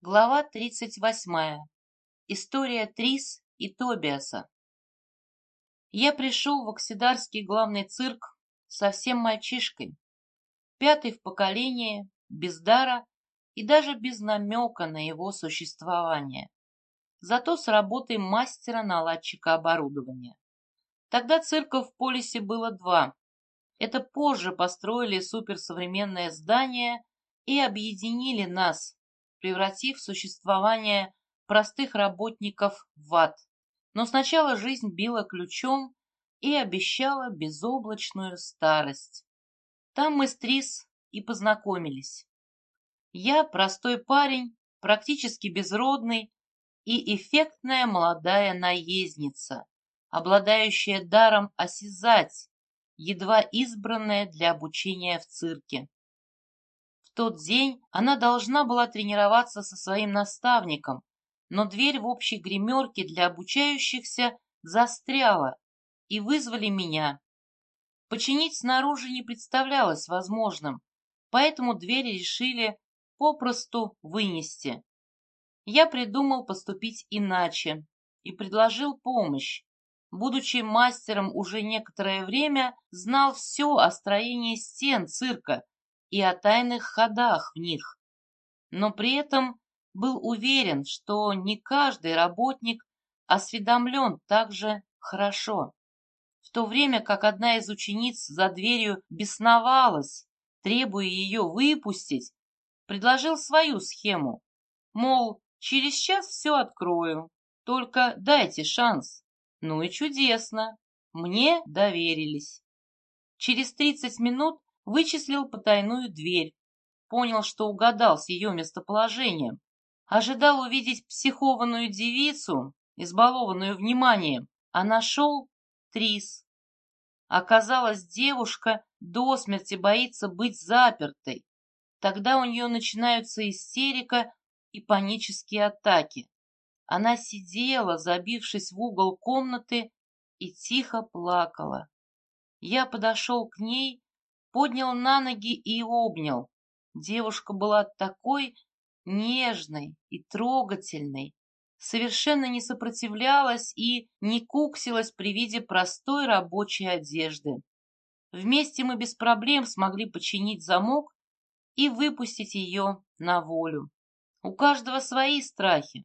Глава 38. История Трис и Тобиаса. Я пришел в Оксидарский главный цирк совсем мальчишкой, пятый в поколении, без дара и даже без намека на его существование. Зато с работой мастера-наладчика оборудования. Тогда цирков в полисе было два. Это позже построили суперсовременное здание и объединили нас, превратив существование простых работников в ад. Но сначала жизнь била ключом и обещала безоблачную старость. Там мы с Трис и познакомились. Я простой парень, практически безродный и эффектная молодая наездница, обладающая даром осязать, едва избранная для обучения в цирке тот день она должна была тренироваться со своим наставником, но дверь в общей гримерке для обучающихся застряла, и вызвали меня. Починить снаружи не представлялось возможным, поэтому двери решили попросту вынести. Я придумал поступить иначе и предложил помощь. Будучи мастером уже некоторое время, знал все о строении стен цирка и о тайных ходах в них, но при этом был уверен, что не каждый работник осведомлен так же хорошо. В то время как одна из учениц за дверью бесновалась, требуя ее выпустить, предложил свою схему, мол, через час все открою, только дайте шанс. Ну и чудесно, мне доверились. Через 30 минут вычислил потайную дверь, понял, что угадал с ее местоположением, ожидал увидеть психованную девицу, избалованную вниманием, а нашел Трис. Оказалось, девушка до смерти боится быть запертой. Тогда у нее начинаются истерика и панические атаки. Она сидела, забившись в угол комнаты, и тихо плакала. Я подошел к ней поднял на ноги и обнял. Девушка была такой нежной и трогательной, совершенно не сопротивлялась и не куксилась при виде простой рабочей одежды. Вместе мы без проблем смогли починить замок и выпустить ее на волю. У каждого свои страхи,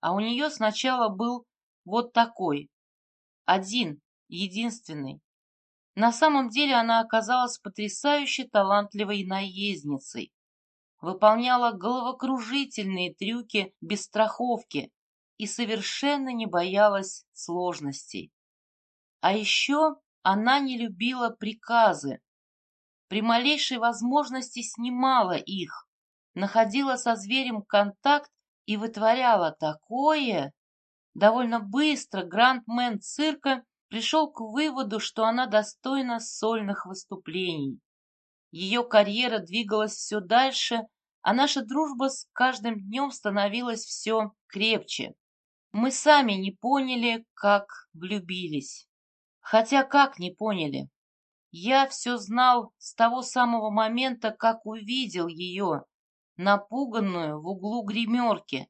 а у нее сначала был вот такой, один, единственный. На самом деле она оказалась потрясающе талантливой наездницей. Выполняла головокружительные трюки без страховки и совершенно не боялась сложностей. А еще она не любила приказы. При малейшей возможности снимала их, находила со зверем контакт и вытворяла такое. Довольно быстро грандмен цирка пришел к выводу, что она достойна сольных выступлений. Ее карьера двигалась все дальше, а наша дружба с каждым днем становилась все крепче. Мы сами не поняли, как влюбились. Хотя как не поняли? Я все знал с того самого момента, как увидел ее, напуганную в углу гримерки.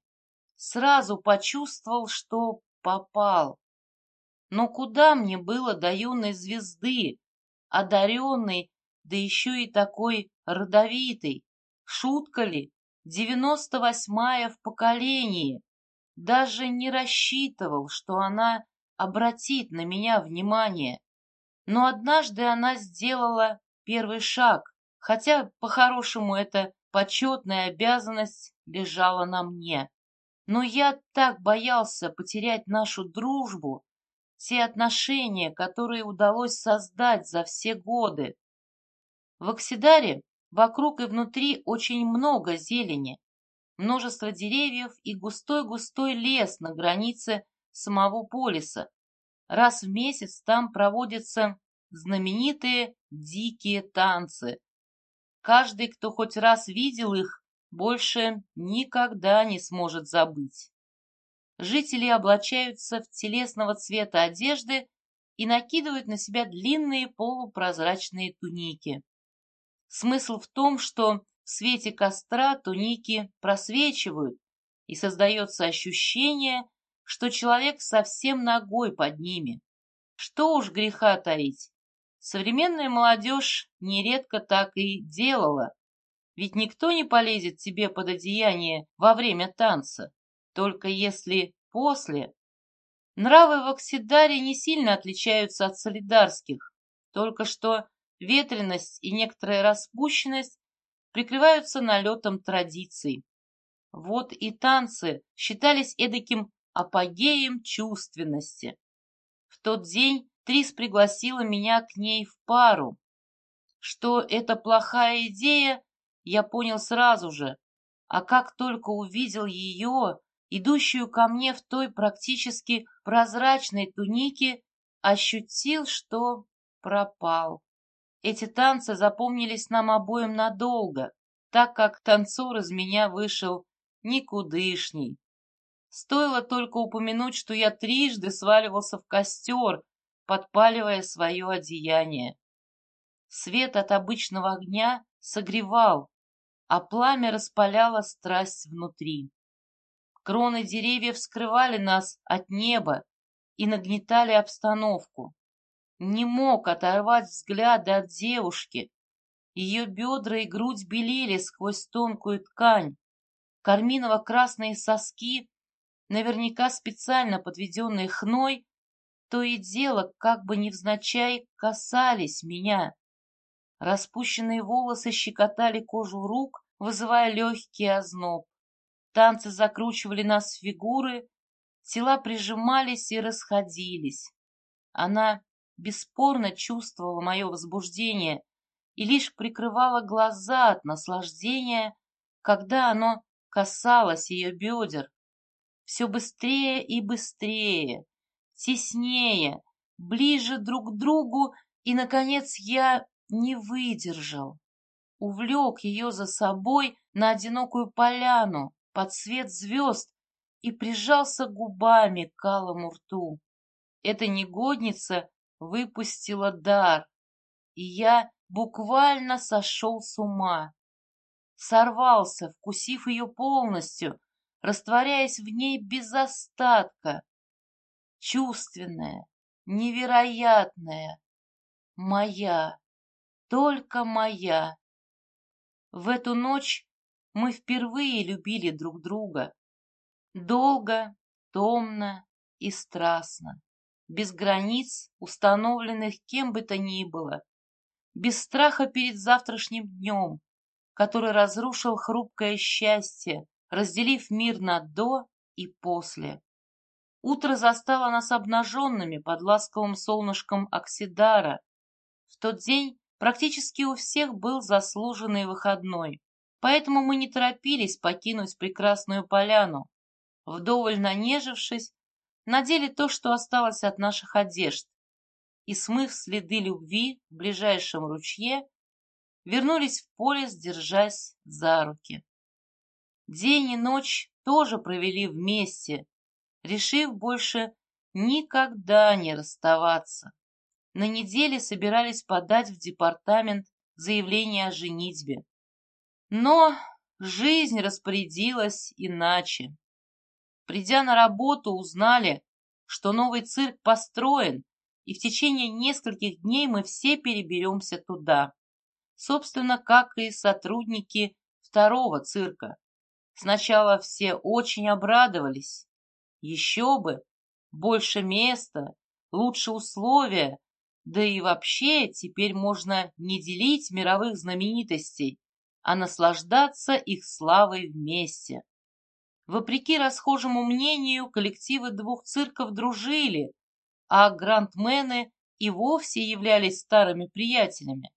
Сразу почувствовал, что попал. Но куда мне было до юной звезды, одаренной, да еще и такой родовитой? Шутка ли? Девяносто восьмая в поколении. Даже не рассчитывал, что она обратит на меня внимание. Но однажды она сделала первый шаг, хотя, по-хорошему, эта почетная обязанность лежала на мне. Но я так боялся потерять нашу дружбу, те отношения, которые удалось создать за все годы. В Оксидаре вокруг и внутри очень много зелени, множество деревьев и густой-густой лес на границе самого полиса. Раз в месяц там проводятся знаменитые дикие танцы. Каждый, кто хоть раз видел их, больше никогда не сможет забыть. Жители облачаются в телесного цвета одежды и накидывают на себя длинные полупрозрачные туники. Смысл в том, что в свете костра туники просвечивают, и создается ощущение, что человек совсем ногой под ними. Что уж греха таить. Современная молодежь нередко так и делала, ведь никто не полезет тебе под одеяние во время танца, только если после. Нравы в Оксидаре не сильно отличаются от солидарских, только что ветренность и некоторая распущенность прикрываются налетом традиций. Вот и танцы считались эдаким апогеем чувственности. В тот день Трис пригласила меня к ней в пару. Что это плохая идея, я понял сразу же, а как только увидел ее, идущую ко мне в той практически прозрачной тунике, ощутил, что пропал. Эти танцы запомнились нам обоим надолго, так как танцор из меня вышел никудышний. Стоило только упомянуть, что я трижды сваливался в костер, подпаливая свое одеяние. Свет от обычного огня согревал, а пламя распаляло страсть внутри. Кроны деревьев скрывали нас от неба и нагнетали обстановку. Не мог оторвать взгляды от девушки. Ее бедра и грудь белели сквозь тонкую ткань. Карминово-красные соски, наверняка специально подведенные хной, то и дело, как бы невзначай, касались меня. Распущенные волосы щекотали кожу рук, вызывая легкий озноб. Танцы закручивали нас в фигуры, тела прижимались и расходились. Она бесспорно чувствовала мое возбуждение и лишь прикрывала глаза от наслаждения, когда оно касалось ее бедер. Все быстрее и быстрее, теснее, ближе друг к другу, и, наконец, я не выдержал. Увлек ее за собой на одинокую поляну под свет звезд и прижался губами к алому рту. Эта негодница выпустила дар, и я буквально сошел с ума. Сорвался, вкусив ее полностью, растворяясь в ней без остатка. Чувственная, невероятная, моя только моя. В эту ночь мы впервые любили друг друга. Долго, томно и страстно, без границ, установленных кем бы то ни было, без страха перед завтрашним днем, который разрушил хрупкое счастье, разделив мир на «до» и «после». Утро застало нас обнаженными под ласковым солнышком Оксидара. В тот день Практически у всех был заслуженный выходной, поэтому мы не торопились покинуть прекрасную поляну. Вдоволь нанежившись, надели то, что осталось от наших одежд, и, смыв следы любви в ближайшем ручье, вернулись в поле, держась за руки. День и ночь тоже провели вместе, решив больше никогда не расставаться на неделе собирались подать в департамент заявление о женитьбе. Но жизнь распорядилась иначе. Придя на работу, узнали, что новый цирк построен, и в течение нескольких дней мы все переберемся туда. Собственно, как и сотрудники второго цирка. Сначала все очень обрадовались. Еще бы, больше места, лучше условия, да и вообще теперь можно не делить мировых знаменитостей, а наслаждаться их славой вместе. Вопреки расхожему мнению, коллективы двух цирков дружили, а грандмены и вовсе являлись старыми приятелями.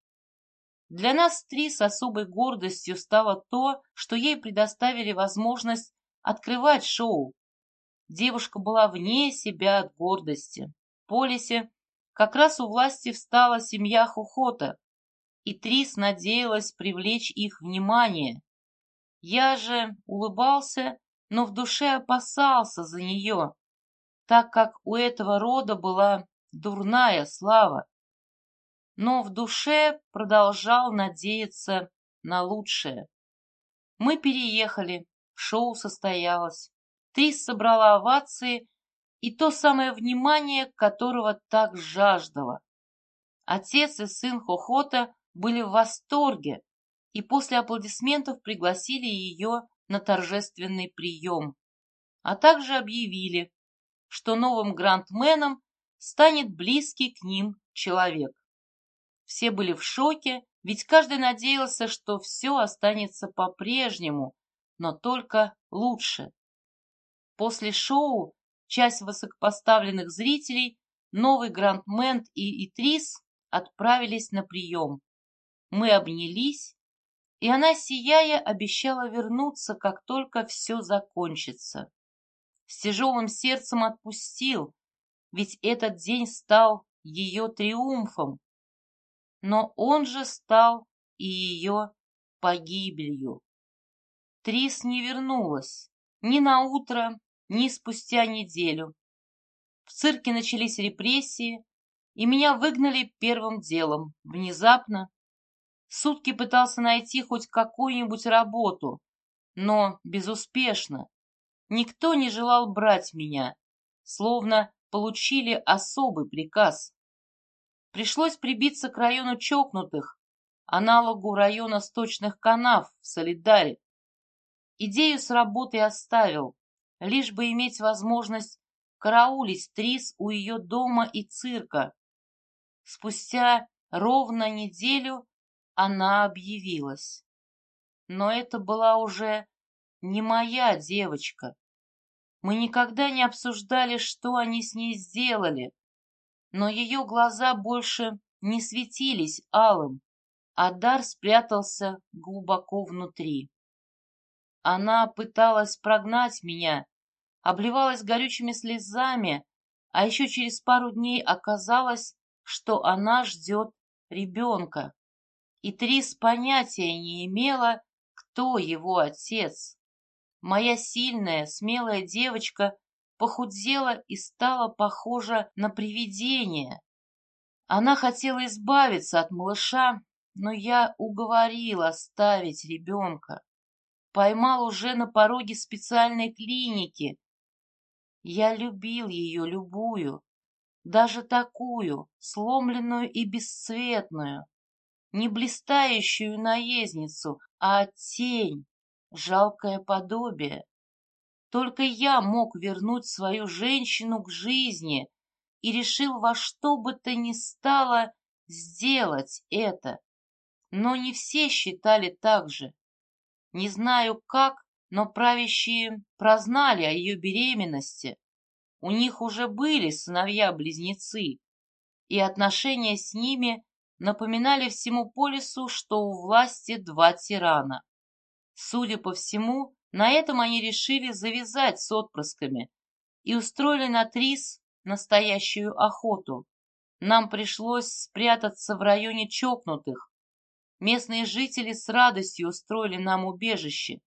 Для нас три с особой гордостью стало то, что ей предоставили возможность открывать шоу. Девушка была вне себя от гордости. В полисе как раз у власти встала семья Хухота, и Трис надеялась привлечь их внимание. Я же улыбался, но в душе опасался за нее, так как у этого рода была дурная слава. Но в душе продолжал надеяться на лучшее. Мы переехали, шоу состоялось. Трис собрала овации и то самое внимание, которого так жаждала. Отец и сын Хохота были в восторге и после аплодисментов пригласили ее на торжественный прием, а также объявили, что новым грандменом станет близкий к ним человек. Все были в шоке, ведь каждый надеялся, что все останется по-прежнему, но только лучше. После шоу часть высокопоставленных зрителей, новый грандмен и Итрис отправились на прием. Мы обнялись, и она, сияя, обещала вернуться, как только все закончится. С тяжелым сердцем отпустил, ведь этот день стал ее триумфом. Но он же стал и ее погибелью. Трис не вернулась ни на утро, ни спустя неделю. В цирке начались репрессии, и меня выгнали первым делом, внезапно. Сутки пытался найти хоть какую-нибудь работу, но безуспешно. Никто не желал брать меня, словно получили особый приказ. Пришлось прибиться к району чокнутых, аналогу района сточных канав в Солидаре. Идею с работы оставил, лишь бы иметь возможность караулить Трис у ее дома и цирка. Спустя ровно неделю она объявилась. Но это была уже не моя девочка. Мы никогда не обсуждали, что они с ней сделали, но ее глаза больше не светились алым, а дар спрятался глубоко внутри. Она пыталась прогнать меня, обливалась горючими слезами, а еще через пару дней оказалось, что она ждет ребенка. И Трис понятия не имела, кто его отец. Моя сильная, смелая девочка похудела и стала похожа на привидение. Она хотела избавиться от малыша, но я уговорила оставить ребенка. Поймал уже на пороге специальной клиники, я любил ее любую, даже такую, сломленную и бесцветную, не блистающую наездницу, а тень, жалкое подобие. Только я мог вернуть свою женщину к жизни и решил во что бы то ни стало сделать это. Но не все считали так же. Не знаю как, но правящие прознали о ее беременности. У них уже были сыновья-близнецы, и отношения с ними напоминали всему полису, что у власти два тирана. Судя по всему, на этом они решили завязать с отпрысками и устроили на Трис настоящую охоту. Нам пришлось спрятаться в районе чокнутых. Местные жители с радостью устроили нам убежище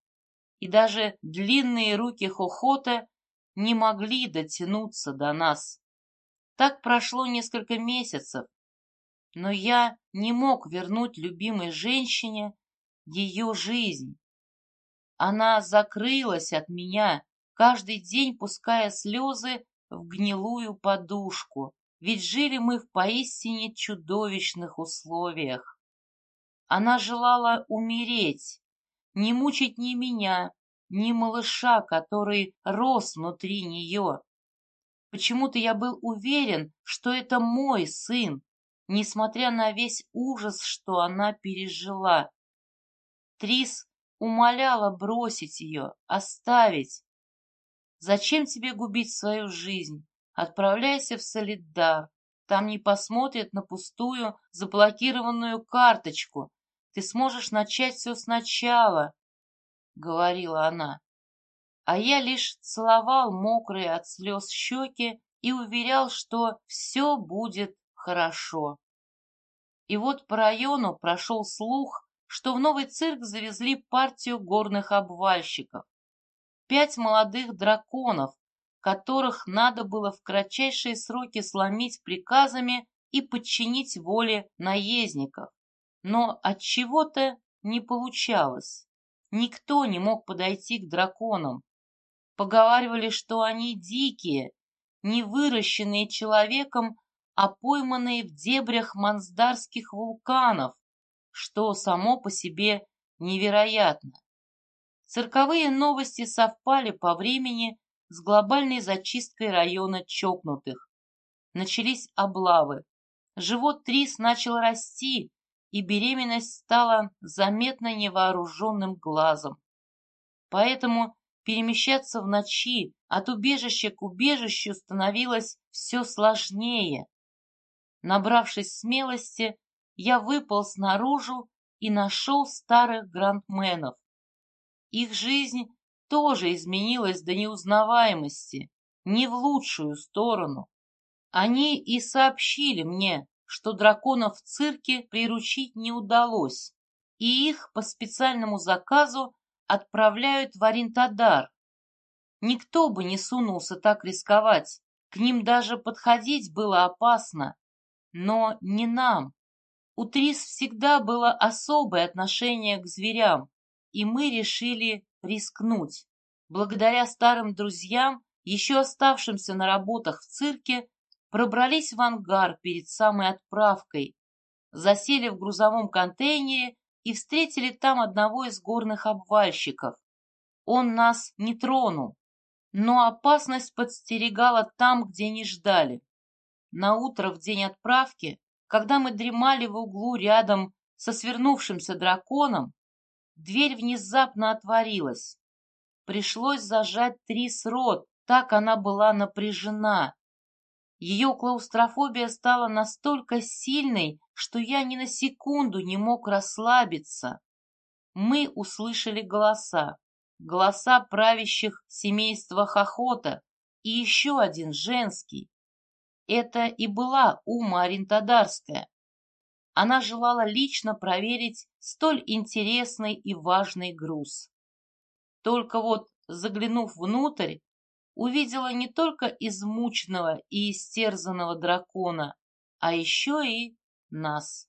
и даже длинные руки Хохота не могли дотянуться до нас. Так прошло несколько месяцев, но я не мог вернуть любимой женщине ее жизнь. Она закрылась от меня, каждый день пуская слезы в гнилую подушку, ведь жили мы в поистине чудовищных условиях. Она желала умереть, не мучить ни меня, ни малыша, который рос внутри нее. Почему-то я был уверен, что это мой сын, несмотря на весь ужас, что она пережила. Трис умоляла бросить ее, оставить. Зачем тебе губить свою жизнь? Отправляйся в Солидар. Там не посмотрят на пустую заблокированную карточку, ты сможешь начать все сначала, — говорила она. А я лишь целовал мокрые от слез щеки и уверял, что все будет хорошо. И вот по району прошел слух, что в новый цирк завезли партию горных обвальщиков. Пять молодых драконов, которых надо было в кратчайшие сроки сломить приказами и подчинить воле наездников но от чего-то не получалось. Никто не мог подойти к драконам. Поговаривали, что они дикие, не выращенные человеком, а пойманные в дебрях мансдарских вулканов, что само по себе невероятно. Цирковые новости совпали по времени с глобальной зачисткой района чокнутых. Начались облавы. Живот Трис начал расти, и беременность стала заметно невооруженным глазом. Поэтому перемещаться в ночи от убежища к убежищу становилось все сложнее. Набравшись смелости, я выпал снаружи и нашел старых грандменов. Их жизнь тоже изменилась до неузнаваемости, не в лучшую сторону. Они и сообщили мне, что драконов в цирке приручить не удалось, и их по специальному заказу отправляют в Орентадар. Никто бы не сунулся так рисковать, к ним даже подходить было опасно, но не нам. У Трис всегда было особое отношение к зверям, и мы решили рискнуть. Благодаря старым друзьям, еще оставшимся на работах в цирке, пробрались в ангар перед самой отправкой, засели в грузовом контейнере и встретили там одного из горных обвальщиков. Он нас не тронул, но опасность подстерегала там, где не ждали. На утро в день отправки, когда мы дремали в углу рядом со свернувшимся драконом, дверь внезапно отворилась. Пришлось зажать Трис рот, так она была напряжена. Ее клаустрофобия стала настолько сильной, что я ни на секунду не мог расслабиться. Мы услышали голоса. Голоса правящих семейства Хохота и еще один женский. Это и была Ума Орентодарская. Она желала лично проверить столь интересный и важный груз. Только вот, заглянув внутрь, увидела не только измученного и истерзанного дракона, а еще и нас.